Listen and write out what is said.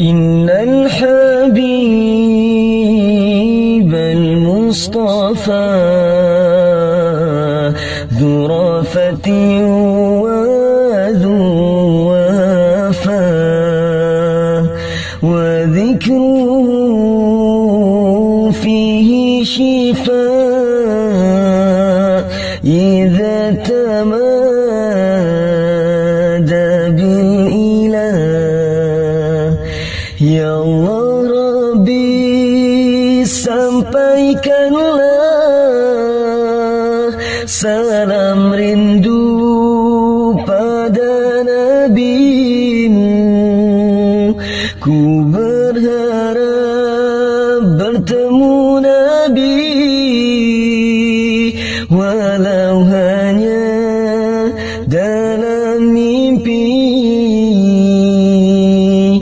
إن الحبيب المصطفى ذو رافة وذو وفا وذكره فيه شفاء إذا تمادى Ya Allah Rabbi Sampaikanlah Salam rindu Pada NabiMu. Ku berharap Bertemu Nabi Walau hanya Dalam mimpi